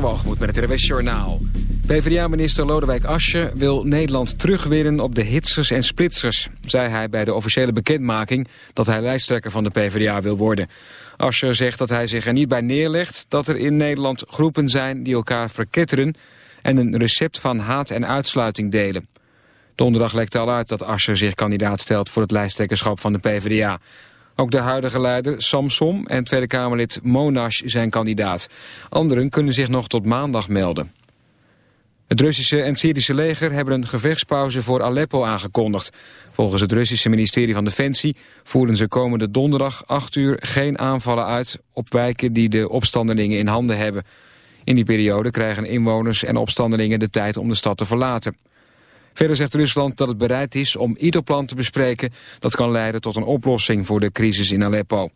Met het RWS. PvdA-minister Lodewijk Asscher wil Nederland terugwinnen op de hitsers en splitsers... zei hij bij de officiële bekendmaking dat hij lijsttrekker van de PvdA wil worden. Asscher zegt dat hij zich er niet bij neerlegt dat er in Nederland groepen zijn die elkaar verketteren... en een recept van haat en uitsluiting delen. Donderdag lekte al uit dat Asscher zich kandidaat stelt voor het lijsttrekkerschap van de PvdA... Ook de huidige leider Samsom en Tweede Kamerlid Monash zijn kandidaat. Anderen kunnen zich nog tot maandag melden. Het Russische en Syrische leger hebben een gevechtspauze voor Aleppo aangekondigd. Volgens het Russische ministerie van Defensie voeren ze komende donderdag 8 uur geen aanvallen uit op wijken die de opstandelingen in handen hebben. In die periode krijgen inwoners en opstandelingen de tijd om de stad te verlaten. Verder zegt Rusland dat het bereid is om ieder plan te bespreken... dat kan leiden tot een oplossing voor de crisis in Aleppo.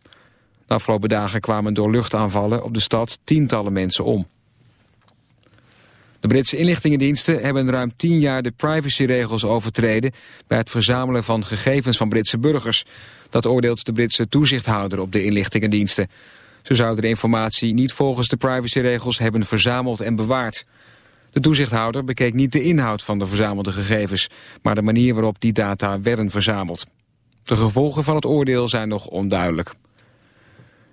De afgelopen dagen kwamen door luchtaanvallen op de stad tientallen mensen om. De Britse inlichtingendiensten hebben ruim tien jaar de privacyregels overtreden... bij het verzamelen van gegevens van Britse burgers. Dat oordeelt de Britse toezichthouder op de inlichtingendiensten. Ze zouden de informatie niet volgens de privacyregels hebben verzameld en bewaard... De toezichthouder bekeek niet de inhoud van de verzamelde gegevens, maar de manier waarop die data werden verzameld. De gevolgen van het oordeel zijn nog onduidelijk.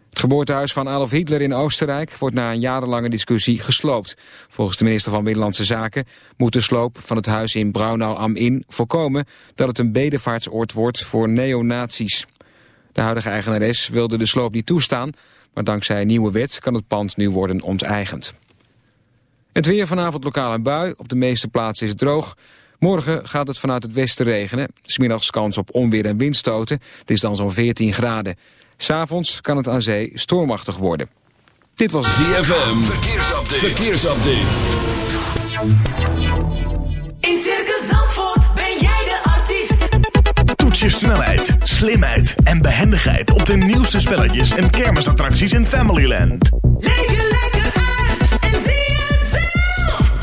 Het geboortehuis van Adolf Hitler in Oostenrijk wordt na een jarenlange discussie gesloopt. Volgens de minister van Binnenlandse Zaken moet de sloop van het huis in Braunau am Inn voorkomen dat het een bedevaartsoord wordt voor neonazies. De huidige eigenares wilde de sloop niet toestaan, maar dankzij een nieuwe wet kan het pand nu worden onteigend. Het weer vanavond lokaal een bui. Op de meeste plaatsen is het droog. Morgen gaat het vanuit het westen regenen. Smiddags kans op onweer en windstoten. Het is dan zo'n 14 graden. S'avonds kan het aan zee stormachtig worden. Dit was ZFM. Verkeersupdate. Verkeersupdate. In Circus Zandvoort ben jij de artiest. Toets je snelheid, slimheid en behendigheid op de nieuwste spelletjes en kermisattracties in Familyland. Leef je lekker uit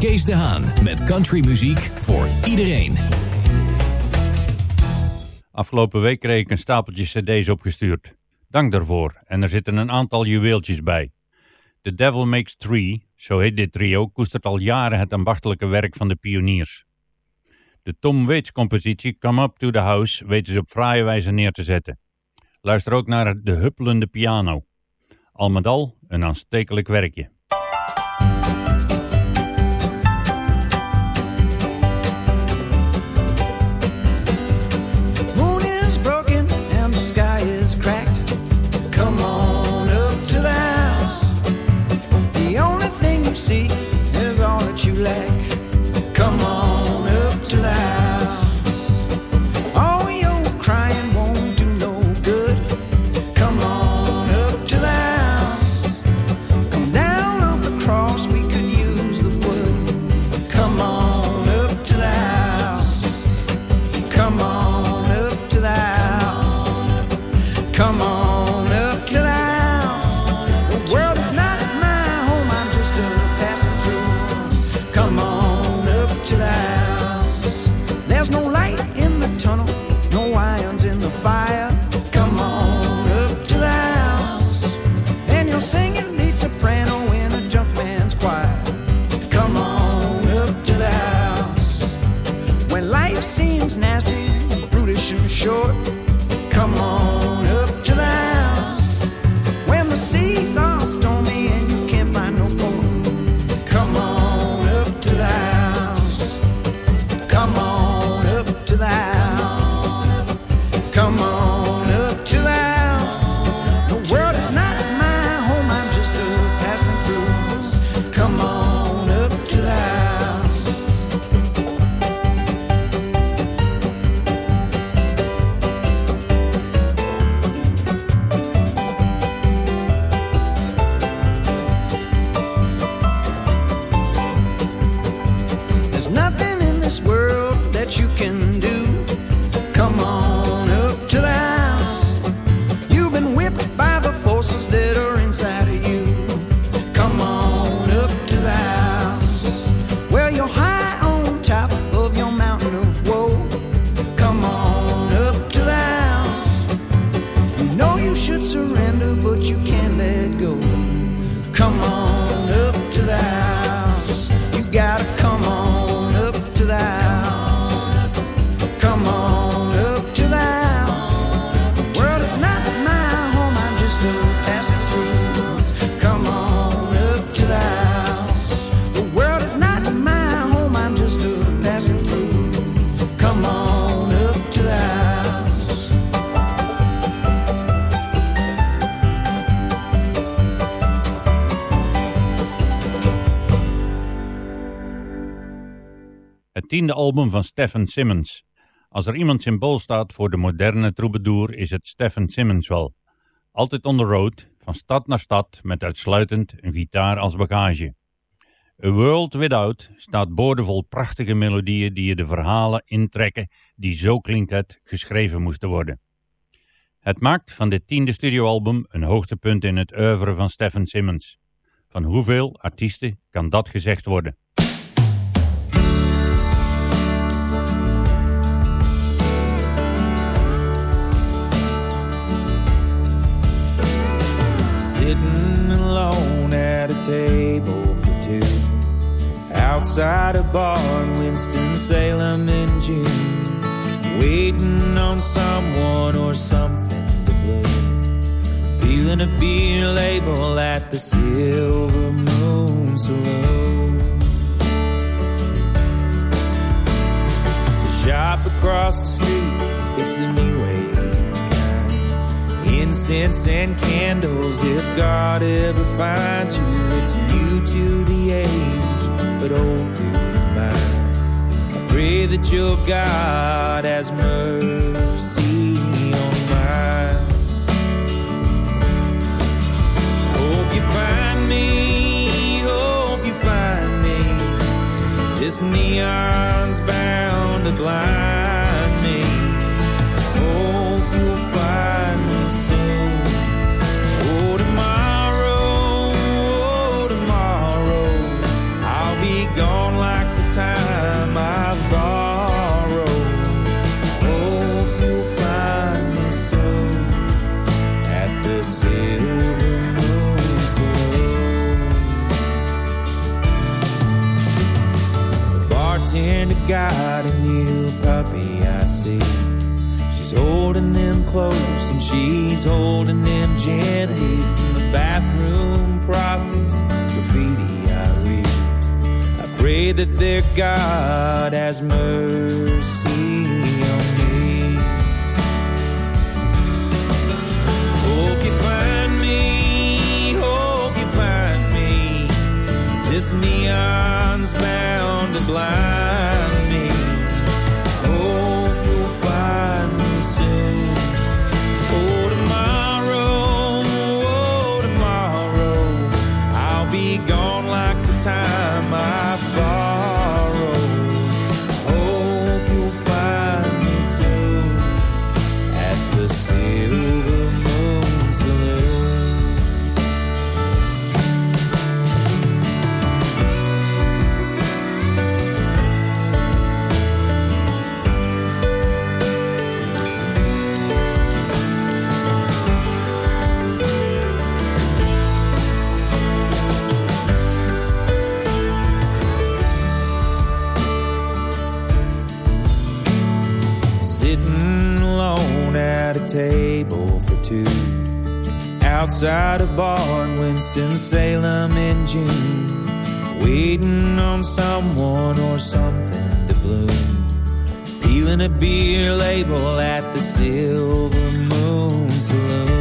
Kees de Haan met countrymuziek voor iedereen. Afgelopen week kreeg ik een stapeltje cd's opgestuurd. Dank daarvoor en er zitten een aantal juweeltjes bij. The Devil Makes Three, zo heet dit trio, koestert al jaren het ambachtelijke werk van de pioniers. De Tom Waits compositie Come Up to the House weten ze op fraaie wijze neer te zetten. Luister ook naar de huppelende piano. Al met al een aanstekelijk werkje. Tiende album van Stephen Simmons. Als er iemand symbool staat voor de moderne troubadour is het Stephen Simmons wel. Altijd on the road, van stad naar stad, met uitsluitend een gitaar als bagage. A World Without staat boordevol prachtige melodieën die je de verhalen intrekken die zo klinkt het geschreven moesten worden. Het maakt van dit tiende studioalbum een hoogtepunt in het oeuvre van Stephen Simmons. Van hoeveel artiesten kan dat gezegd worden? Sitting alone at a table for two. Outside a bar in Winston-Salem in June. Waiting on someone or something to blame Peeling a beer label at the Silver Moon Saloon. The shop across the street, it's a new age Incense and candles, if God ever finds you, it's new to the age, but old to the mind. I pray that your God has mercy on mine. Hope you find me, hope you find me. This neon's bound to blind got a new puppy, I see. She's holding him close and she's holding him gently from the bathroom prophets graffiti I read. I pray that their God has mercy outside a bar in Winston-Salem in June, waiting on someone or something to bloom. Peeling a beer label at the Silver Moon Saloon.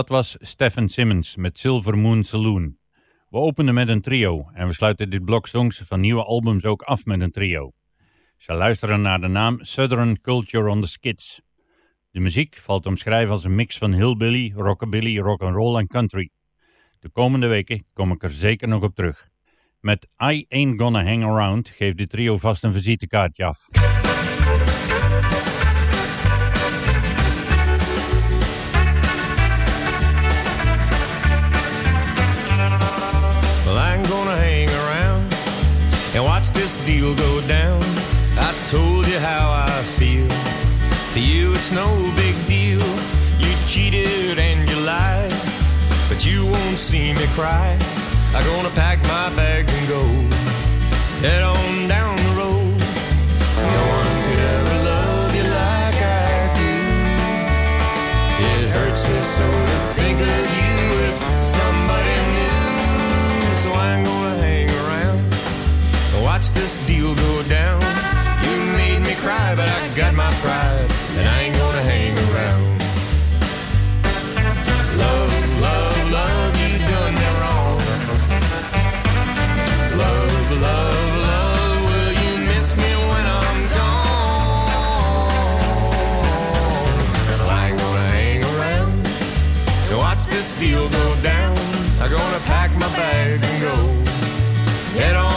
Dat was Stephen Simmons met Silver Moon Saloon. We openen met een trio en we sluiten dit blok songs van nieuwe albums ook af met een trio. Ze luisteren naar de naam Southern Culture on the Skids. De muziek valt omschrijven als een mix van hillbilly, rockabilly, rock'n'roll en country. De komende weken kom ik er zeker nog op terug. Met I Ain't Gonna Hang Around geeft de trio vast een visitekaartje af. This deal go down. I told you how I feel. To you, it's no big deal. You cheated and you lied, but you won't see me cry. I'm gonna pack my bags and go. Head on down the road. No one could ever love you like I do. It hurts me so to think of you watch this deal go down. You made me cry, but I got my pride, and I ain't gonna hang around. Love, love, love, you done me wrong. Love, love, love, will you miss me when I'm gone? I ain't gonna hang around to watch this deal go down. I'm gonna pack my bags and go. Head on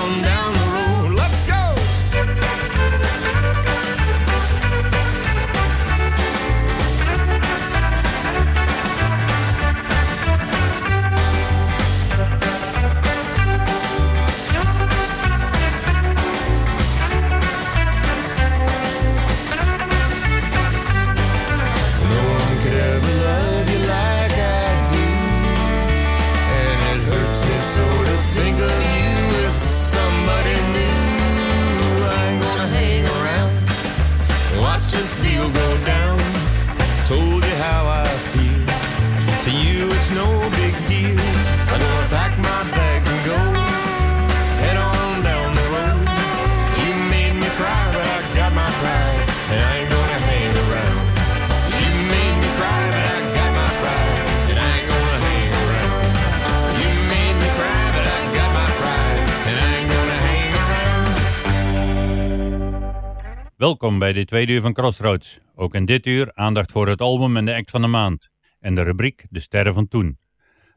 Welkom bij dit tweede uur van Crossroads. Ook in dit uur aandacht voor het album en de act van de maand. En de rubriek De Sterren van Toen.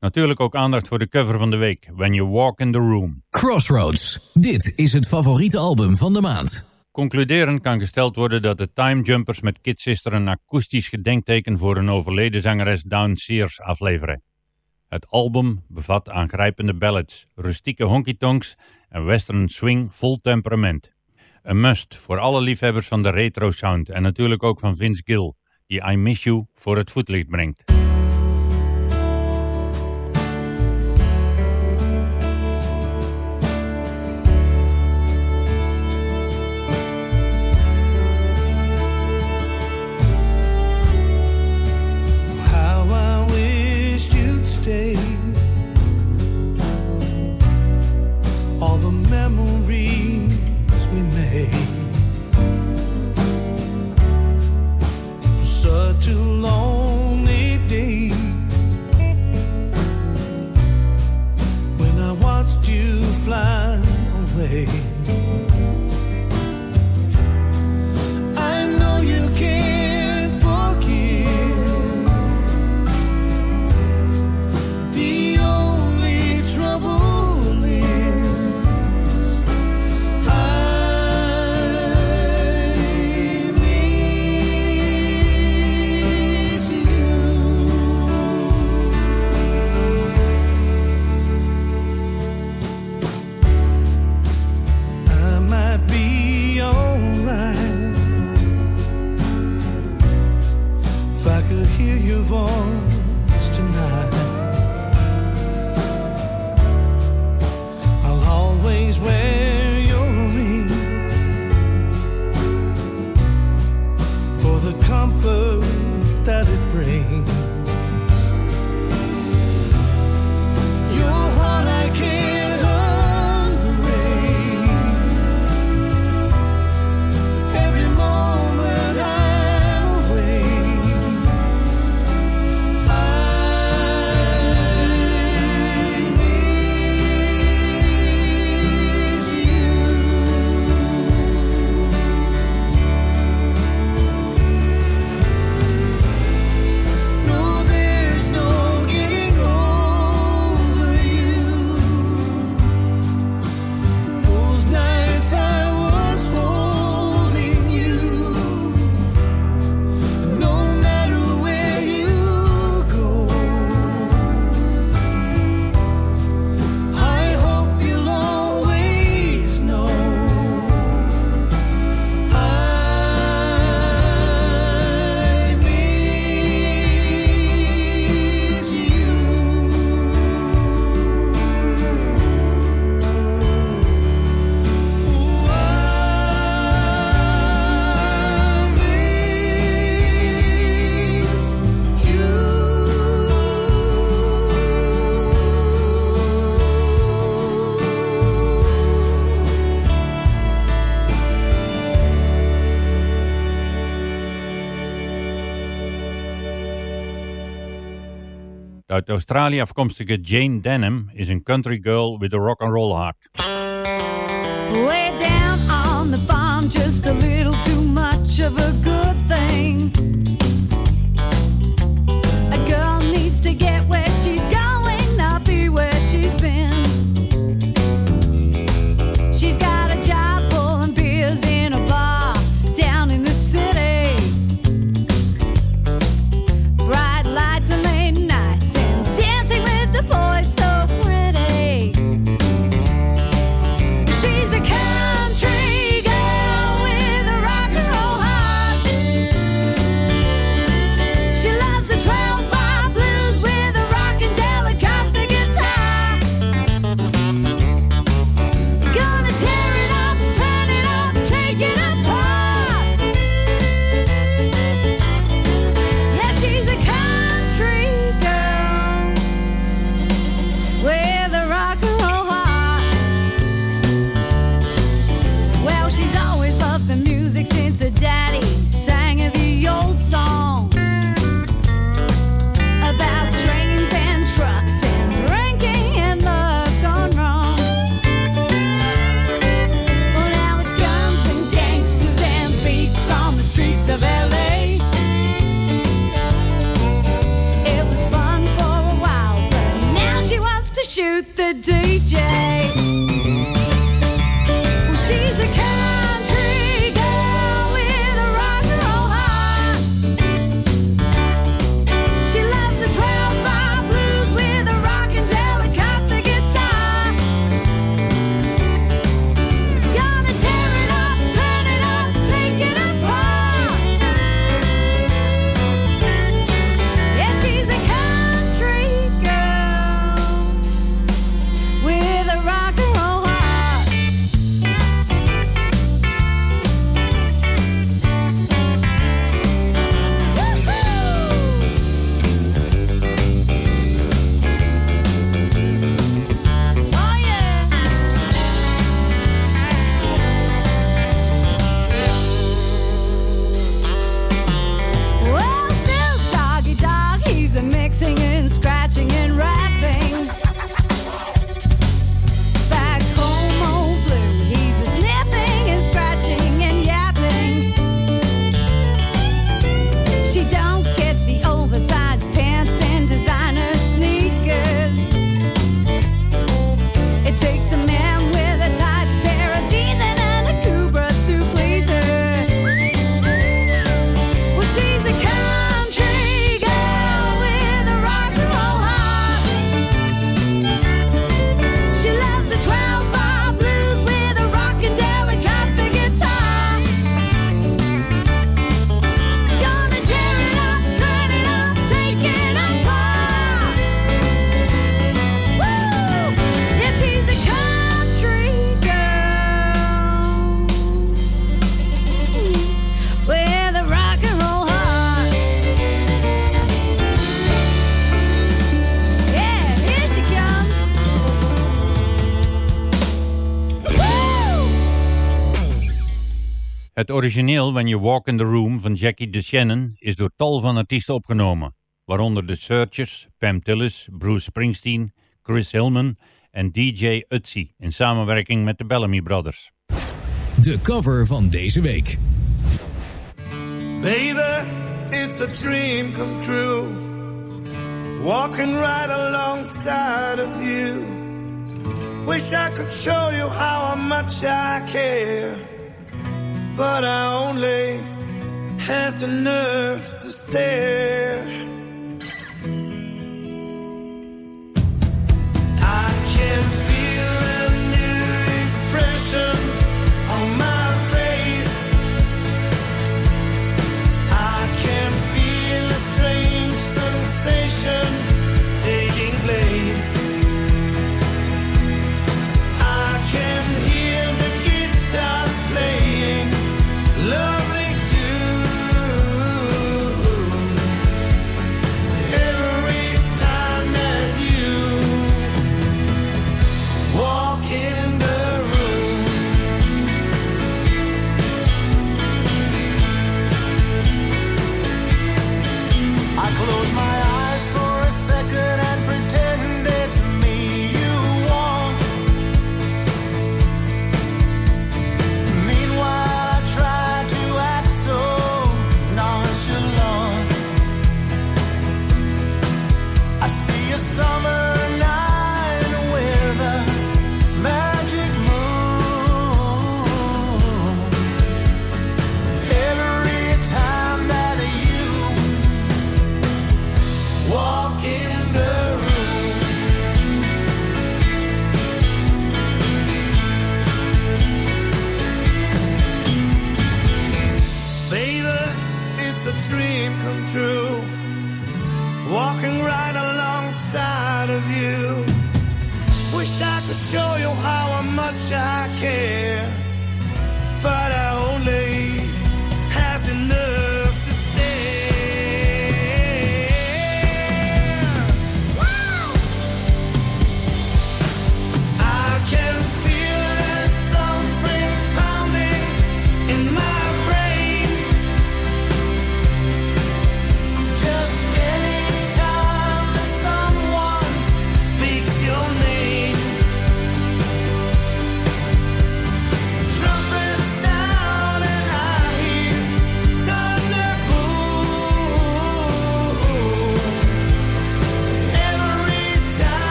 Natuurlijk ook aandacht voor de cover van de week, When You Walk in the Room. Crossroads. Dit is het favoriete album van de maand. Concluderend kan gesteld worden dat de Time Jumpers met Kid Sister een akoestisch gedenkteken voor een overleden zangeres Dawn Sears afleveren. Het album bevat aangrijpende ballads, rustieke honky-tonks en western swing vol temperament. Een must voor alle liefhebbers van de retro sound en natuurlijk ook van Vince Gill, die I Miss You voor het voetlicht brengt. De uit Australië afkomstige Jayne Denham is een country girl with a rock and roll heart. Way down on the just a little too much of a good thing. origineel When You Walk in the Room van Jackie DeShannon is door tal van artiesten opgenomen, waaronder The Searchers, Pam Tillis, Bruce Springsteen, Chris Hillman en DJ Utsi in samenwerking met de Bellamy Brothers. De cover van deze week. Baby, it's a dream come true. Walking right alongside of you. Wish I could show you how much I care. but I only have the nerve to stare. I can't.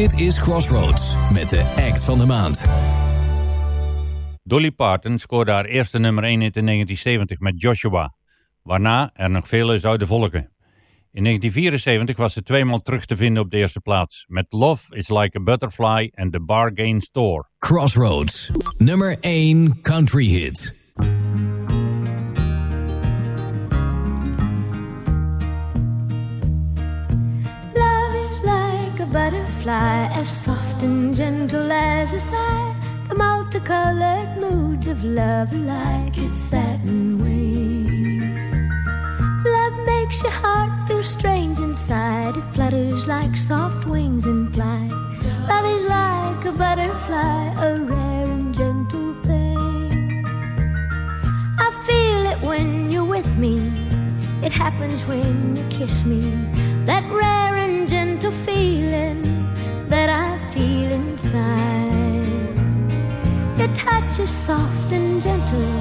Dit is Crossroads met de act van de maand. Dolly Parton scoorde haar eerste nummer 1 hit in 1970 met Joshua, waarna er nog vele zouden volgen. In 1974 was ze tweemaal terug te vinden op de eerste plaats met Love is Like a Butterfly en The Bargain Store. Crossroads, nummer 1 country hit. Love is like a butterfly, as soft and gentle as a sigh. The multicolored moods of love like its satin wings. Love makes your heart feel strange inside. It flutters like soft wings in flight. Love is like a butterfly, a rare and gentle thing. I feel it when you're with me. It happens when you kiss me. That rare and gentle feeling that I feel inside. Your touch is soft and gentle.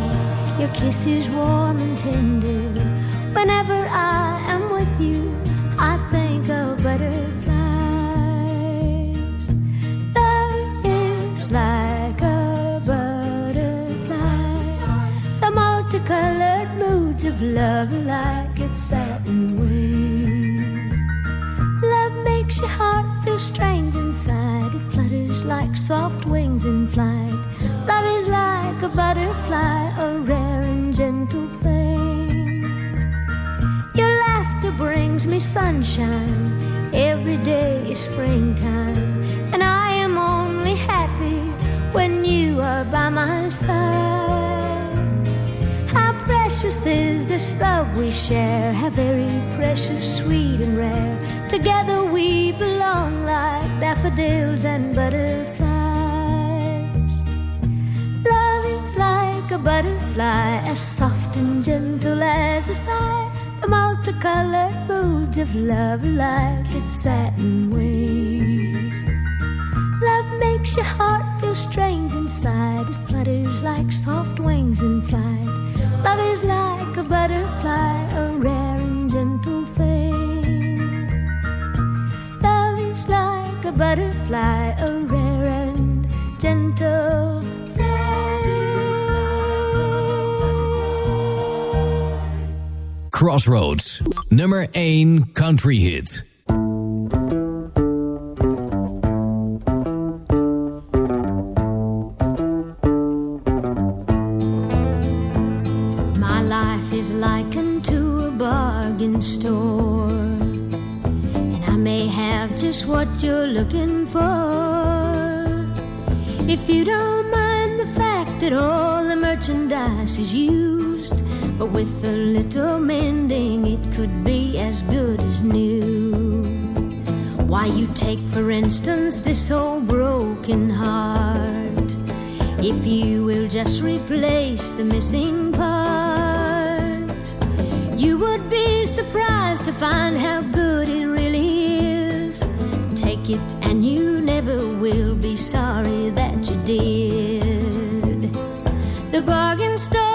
Your kiss is warm and tender. Whenever I am with you, I think of butterflies. Love is like a butterfly. The multicolored moods of love like its satin wings. Love makes your heart strange inside. It flutters like soft wings in flight. Love is like a butterfly, a rare and gentle thing. Your laughter brings me sunshine. Every day is springtime. And I am only happy when you are by my side. Precious is this love we share? How very precious, sweet, and rare. Together we belong like daffodils and butterflies. Love is like a butterfly, as soft and gentle as a sigh. The multicolored moods of love are like its satin wings. Love makes your heart feel strange inside. It flutters like soft wings in flight. Love is like a butterfly, a rare and gentle thing. Love is like a butterfly, a rare and gentle thing. Crossroads, number 1 country hit. You will just replace the missing parts, you would be surprised to find how good it really is. Take it, and you never will be sorry that you did. The bargain store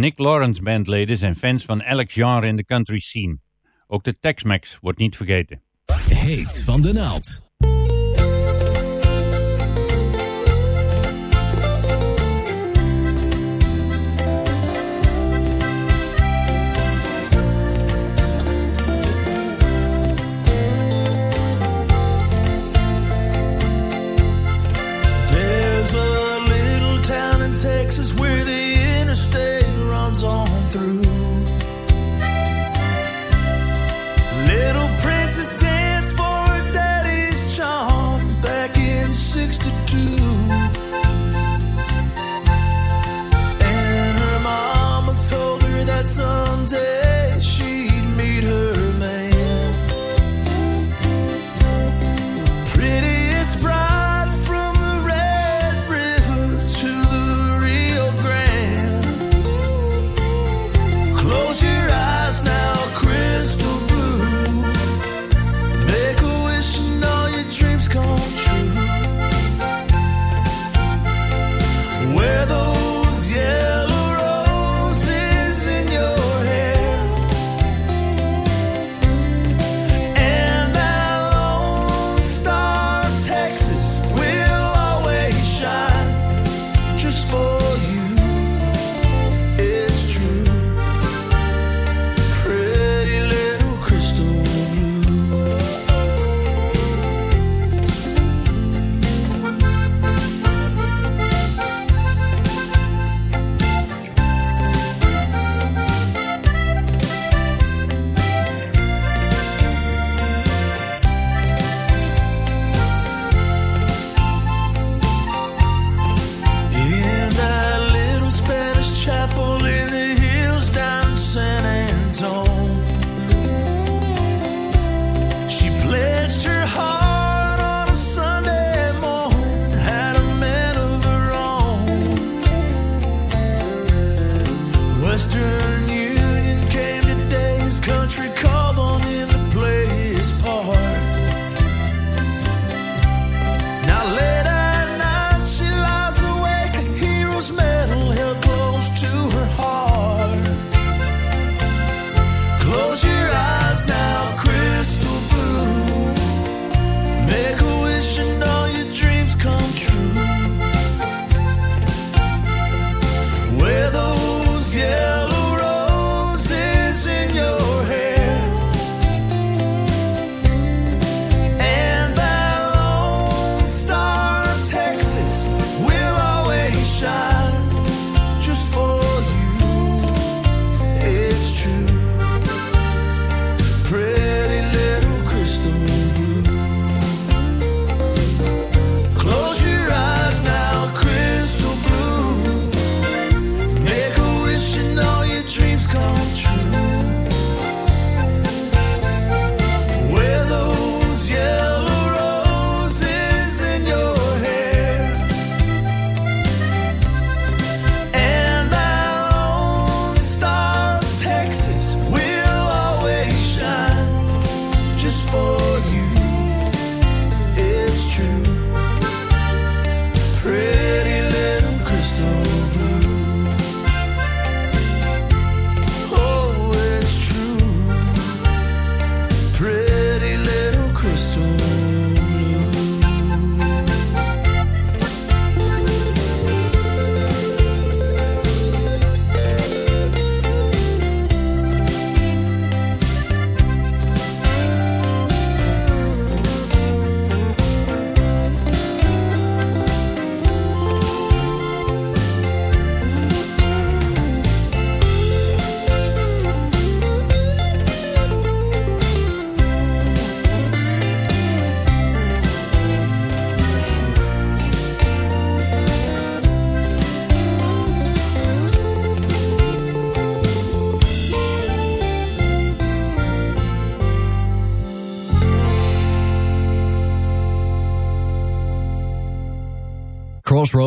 Nick Lawrence bandleden zijn fans van Alex genre in de country scene. Ook de Tex-Mex wordt niet vergeten. Heet van de naald. Texas where on through.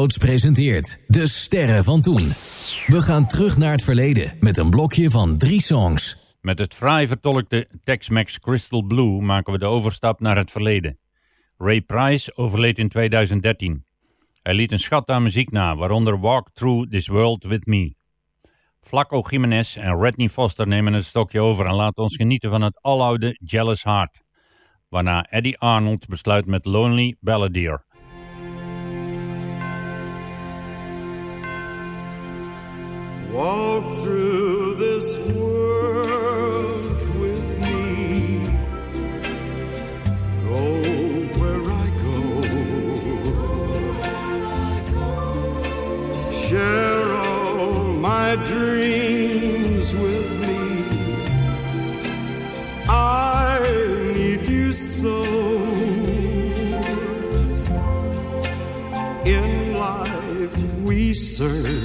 Presenteert De Sterren van Toen. We gaan terug naar het verleden met een blokje van drie songs. Met het fraai vertolkte Tex-Mex Crystal Blue maken we de overstap naar het verleden. Ray Price overleed in 2013. Hij liet een schat aan muziek na, waaronder Walk Through This World With Me. Flaco Jiménez en Redney Foster nemen het stokje over en laten ons genieten van het aloude Jealous Heart. Waarna Eddie Arnold besluit met Lonely Balladeer. Walk through this world with me. Go where I go. Share all my dreams with me. I need you so. In life we serve.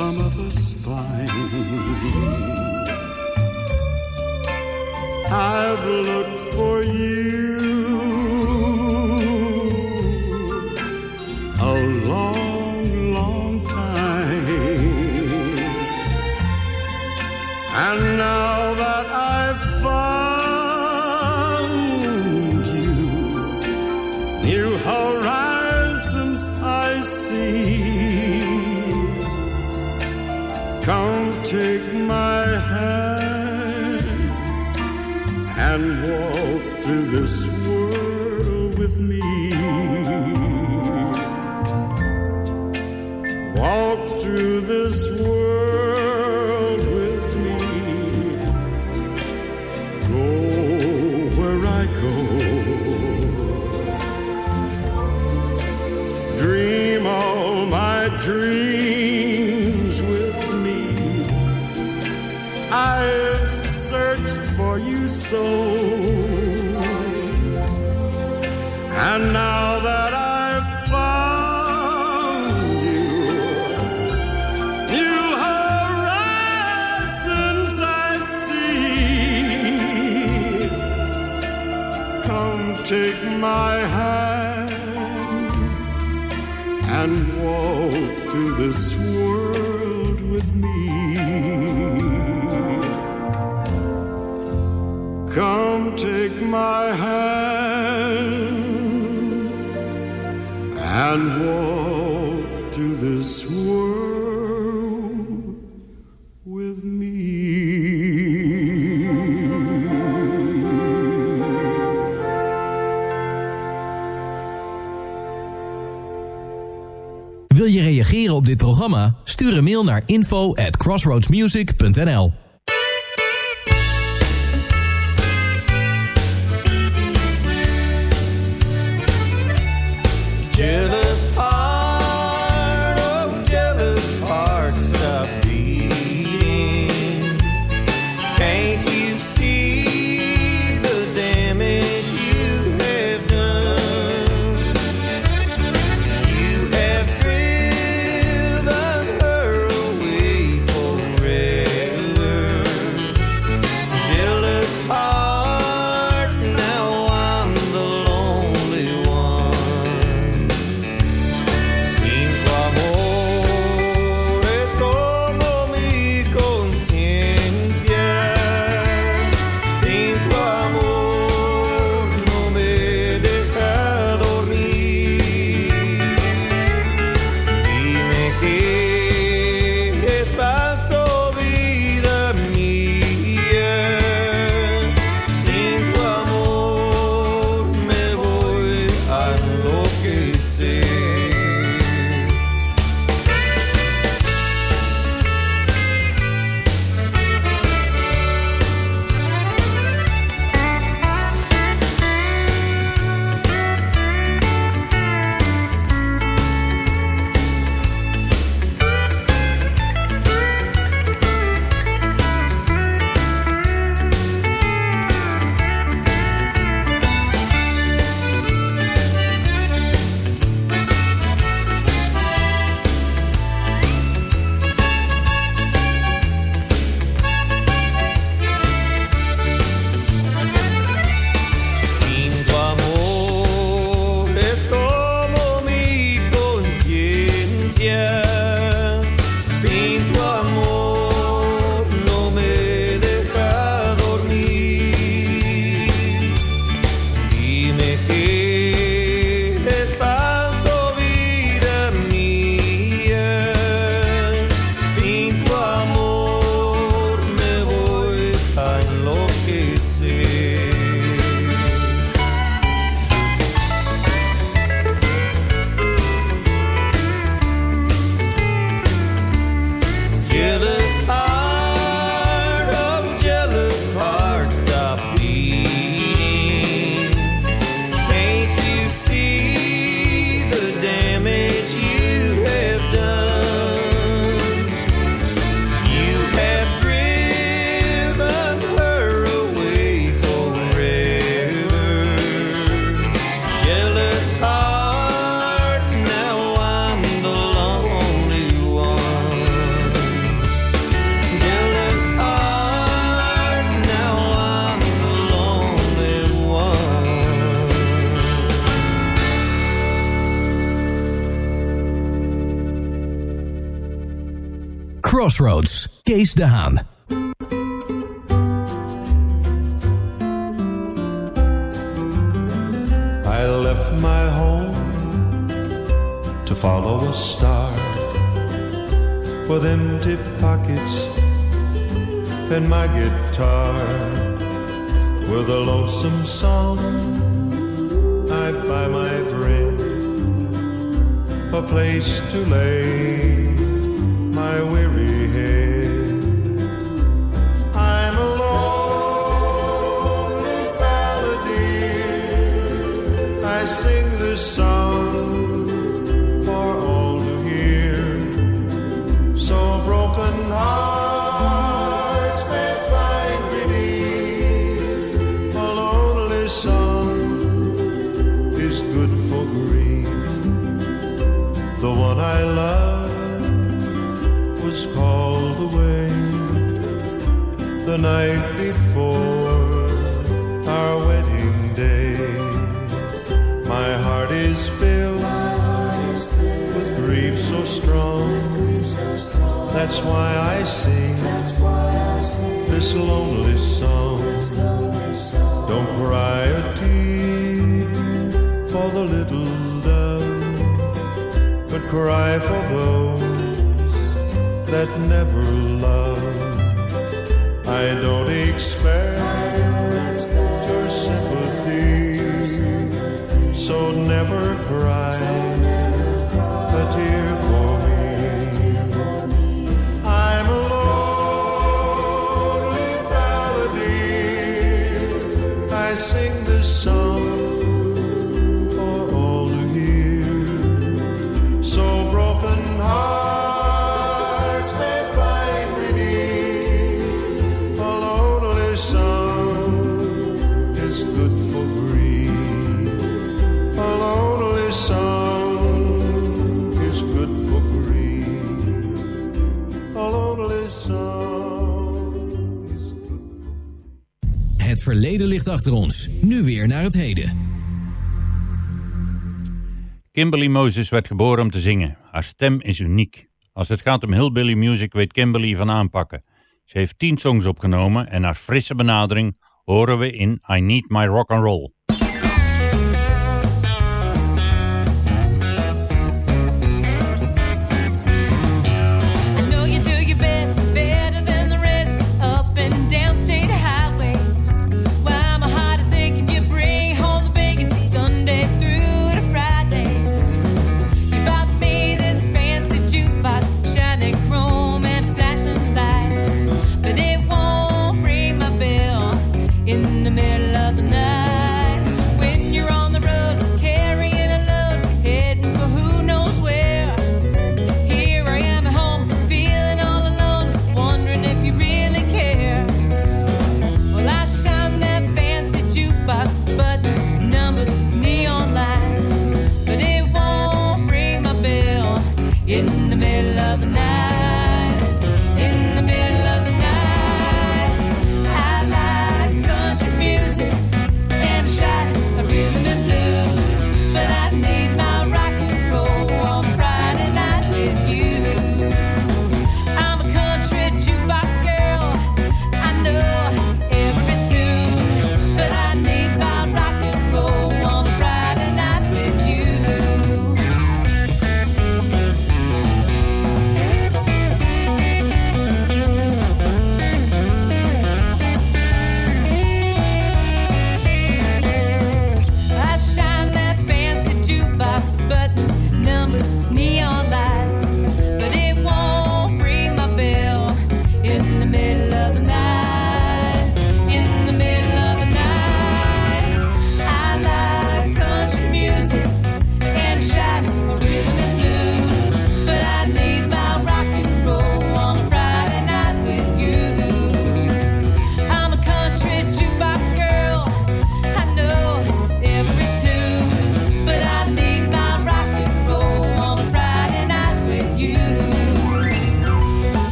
Some of us find I've looked Come take my hand and walk through this world with me. Wil je reageren op dit programma? Stuur een mail naar info at crossroadsmusic.nl Crossroads, Kees de Haan. I left my home to follow a star with empty pockets and my guitar with a lonesome song I buy my friend a place to lay my weary head that's why I sing this lonely song. don't cry a tear for the little dove but cry for those that never loved I don't expect your sympathy so never cry verleden ligt achter ons. Nu weer naar het heden. Kimberly Moses werd geboren om te zingen. Haar stem is uniek. Als het gaat om hillbilly music weet Kimberly van aanpakken. Ze heeft tien songs opgenomen en haar frisse benadering horen we in I Need My Rock and Roll.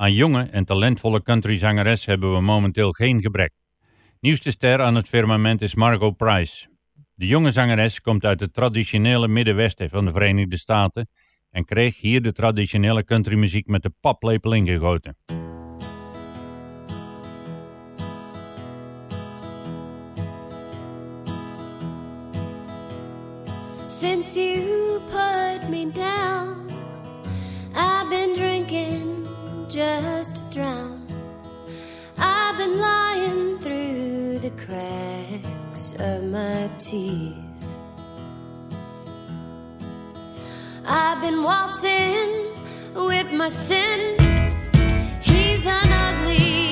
Aan jonge en talentvolle countryzangeres hebben we momenteel geen gebrek. Nieuwste ster aan het firmament is Margot Price. De jonge zangeres komt uit het traditionele Middenwesten van de Verenigde Staten en kreeg hier de traditionele countrymuziek met de paplepel ingegoten. Since you put me down just to drown. I've been lying through the cracks of my teeth. I've been waltzing with my sin. He's an ugly.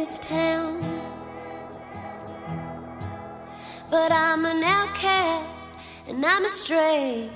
this town. But I'm an outcast and I'm a stray.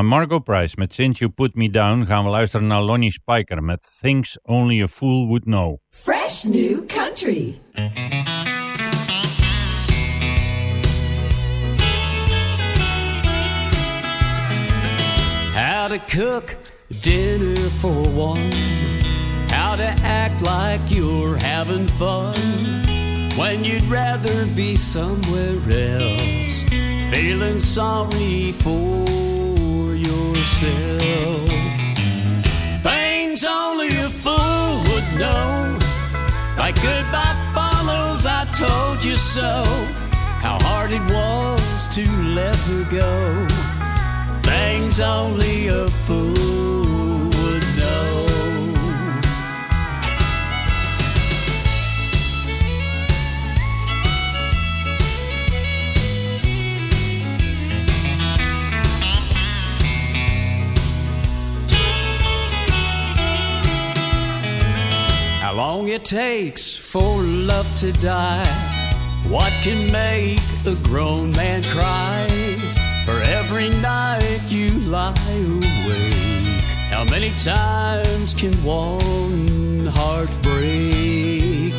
Na Margo Price met Since You Put Me Down gaan we luisteren naar Lonnie Spiker met Things Only a Fool Would Know. Fresh new country. How to cook dinner for one. How to act like you're having fun when you'd rather be somewhere else. Feeling sorry for yourself. Things only a fool would know. Like goodbye follows, I told you so. How hard it was to let her go. Things only a fool How long it takes for love to die. What can make a grown man cry? For every night you lie awake, how many times can one heart break?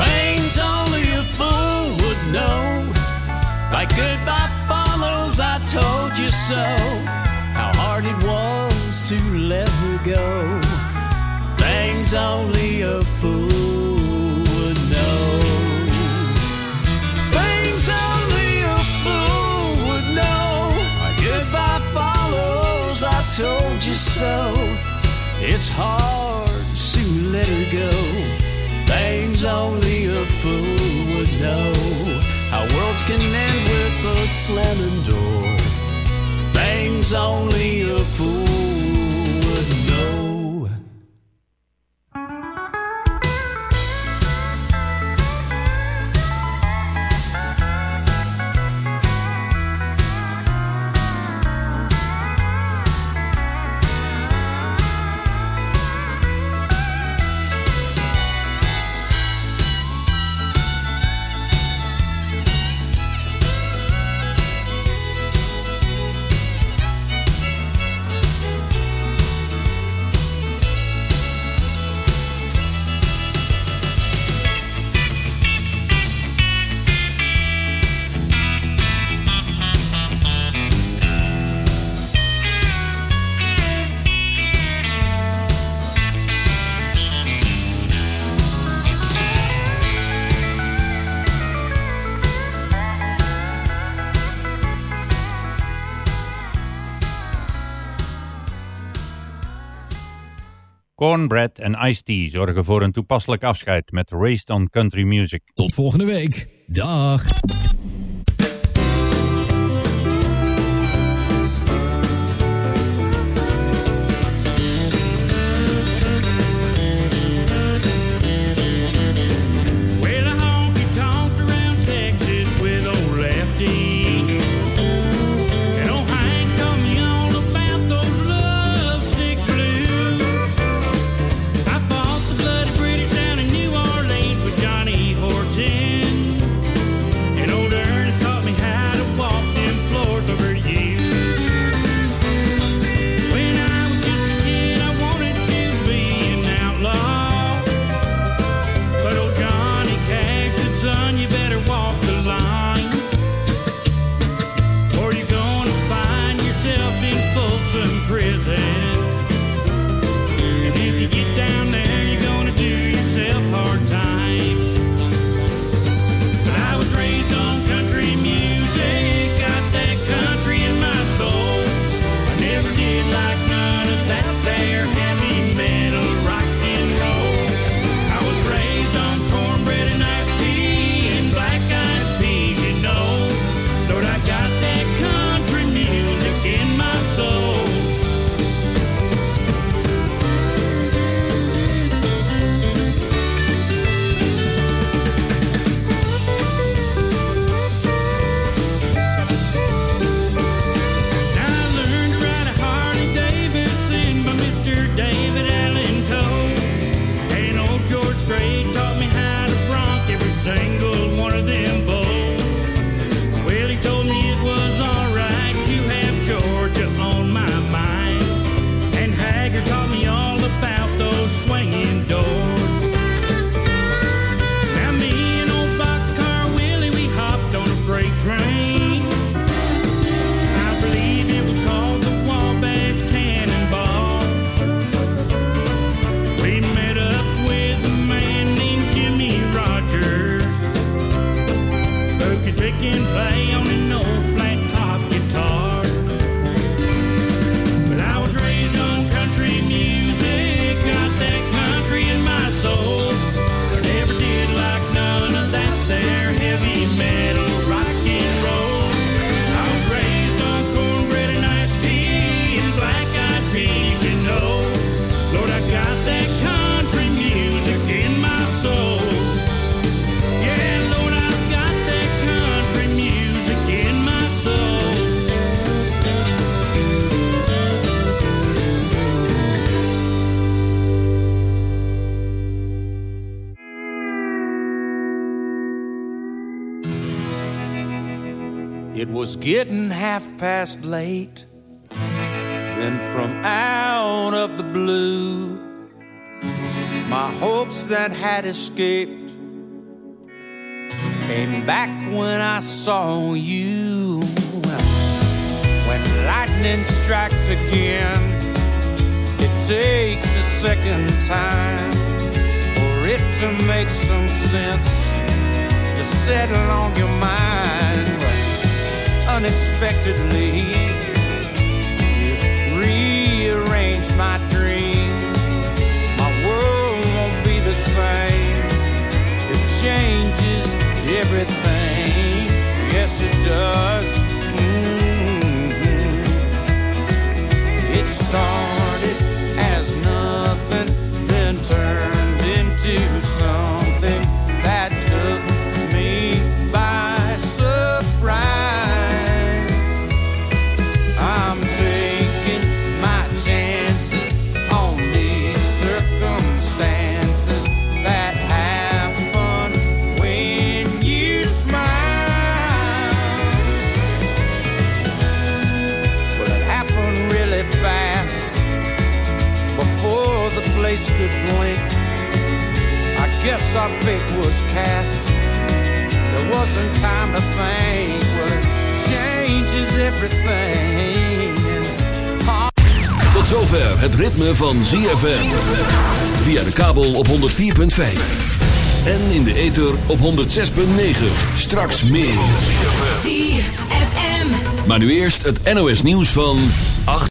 Things only a fool would know. Like goodbye follows, I told you so. How hard it was to let her go. Things only a fool would know. Things only a fool would know. Goodbye follows, I told you so. It's hard to let her go. Things only a fool would know. How worlds can end with a slamming door. Things only a fool Cornbread en Ice-T zorgen voor een toepasselijk afscheid met Raised on Country Music. Tot volgende week. Dag. out there. It was getting half past late. Then from out of the blue, my hopes that had escaped came back when I saw you. When lightning strikes again, it takes a second time for it to make some sense to settle on your mind. Unexpectedly, you rearranged my dreams. My world won't be the same. It changes everything. Was cast. There wasn't time to think. Well, it changes everything. Tot zover het ritme van ZFM. Via de kabel op 104.5. En in de ether op 106.9. Straks meer. ZFM. Maar nu eerst het NOS nieuws van...